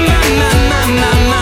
na na na na na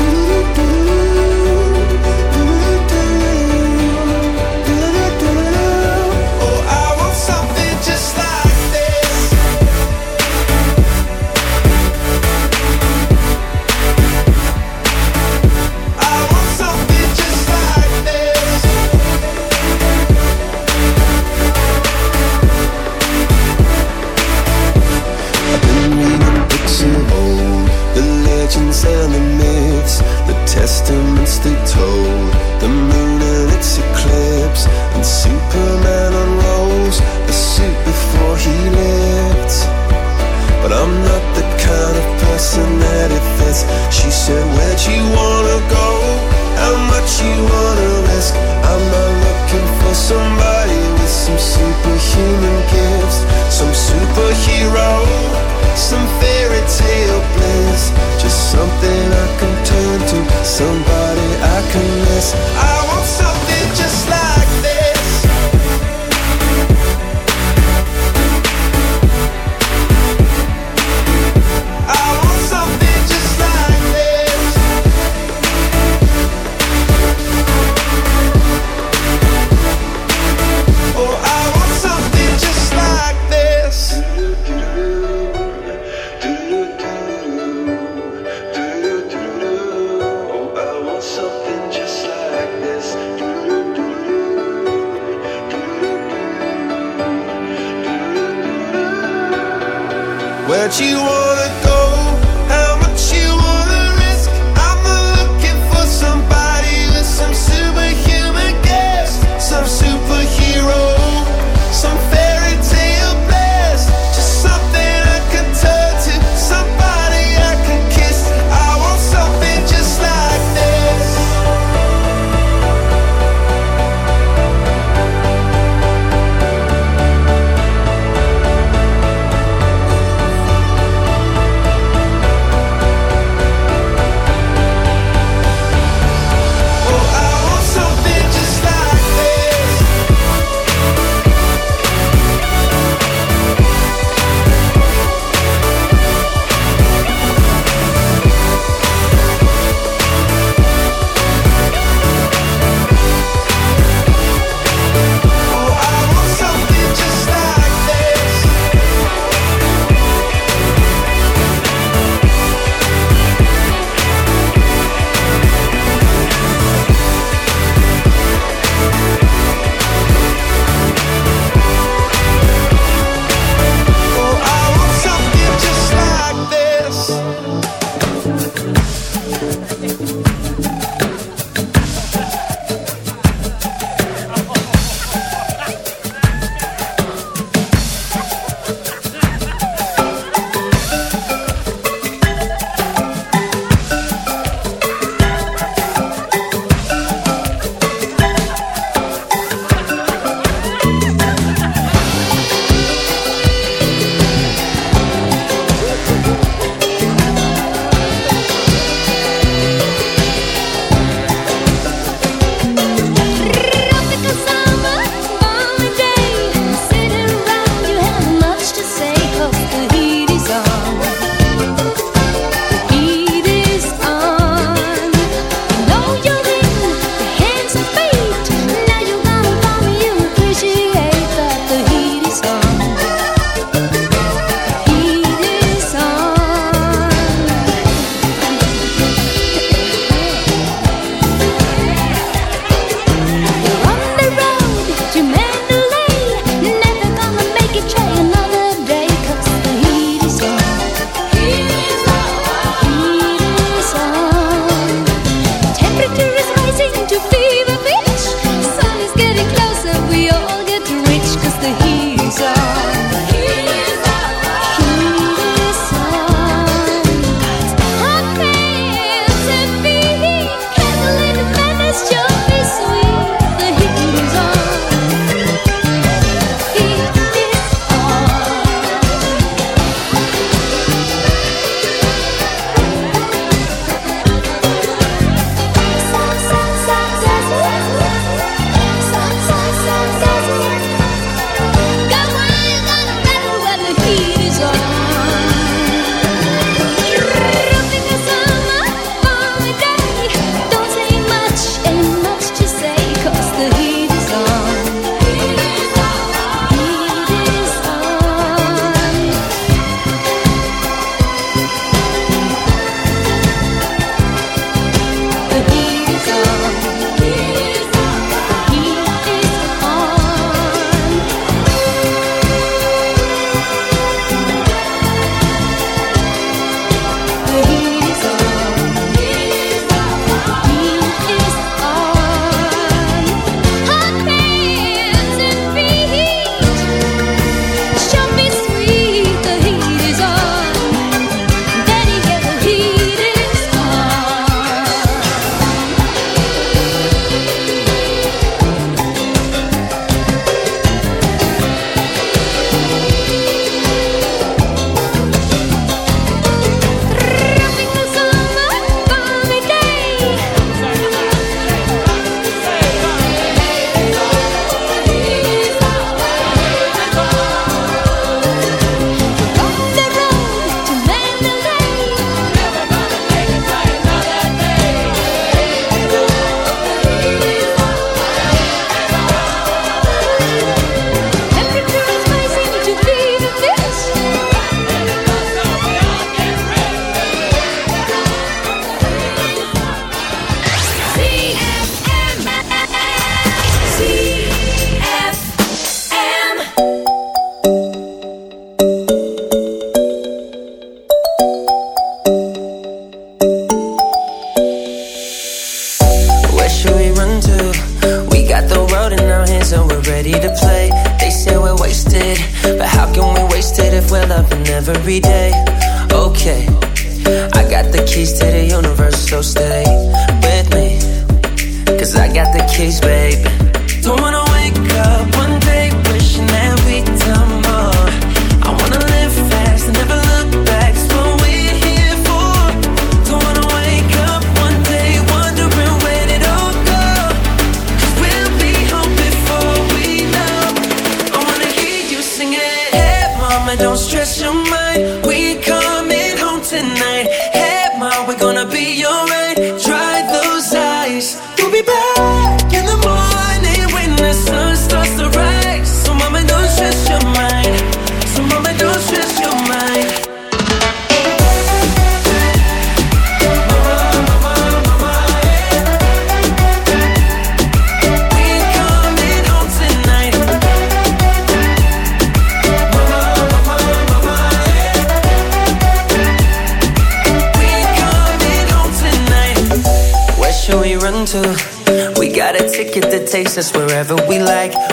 the heat.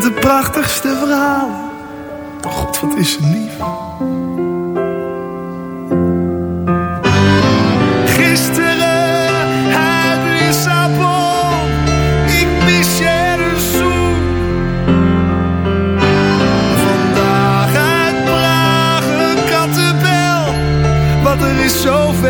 De prachtigste verhalen. God, wat is lief. Gisteren uit Lissabon, ik mis je zoen. Vandaag uit Praag een kattenbel, want er is zoveel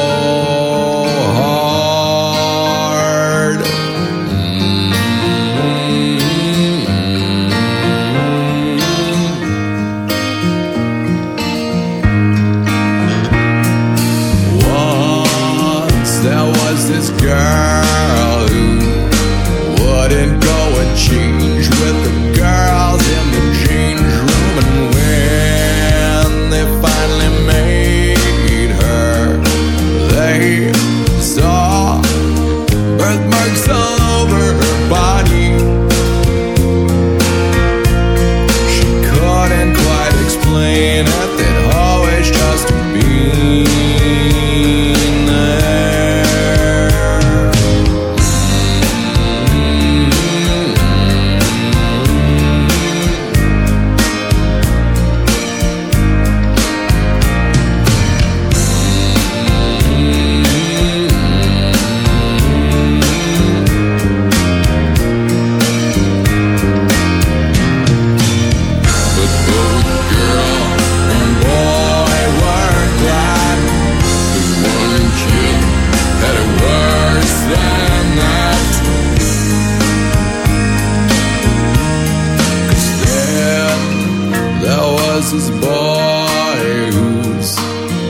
This boy whose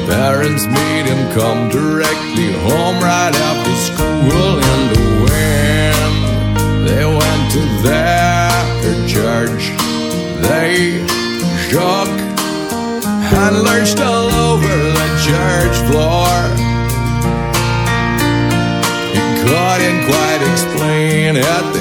parents made him come directly home right after school. And when they went to their church, they shook and lurched all over the church floor. He couldn't quite explain it,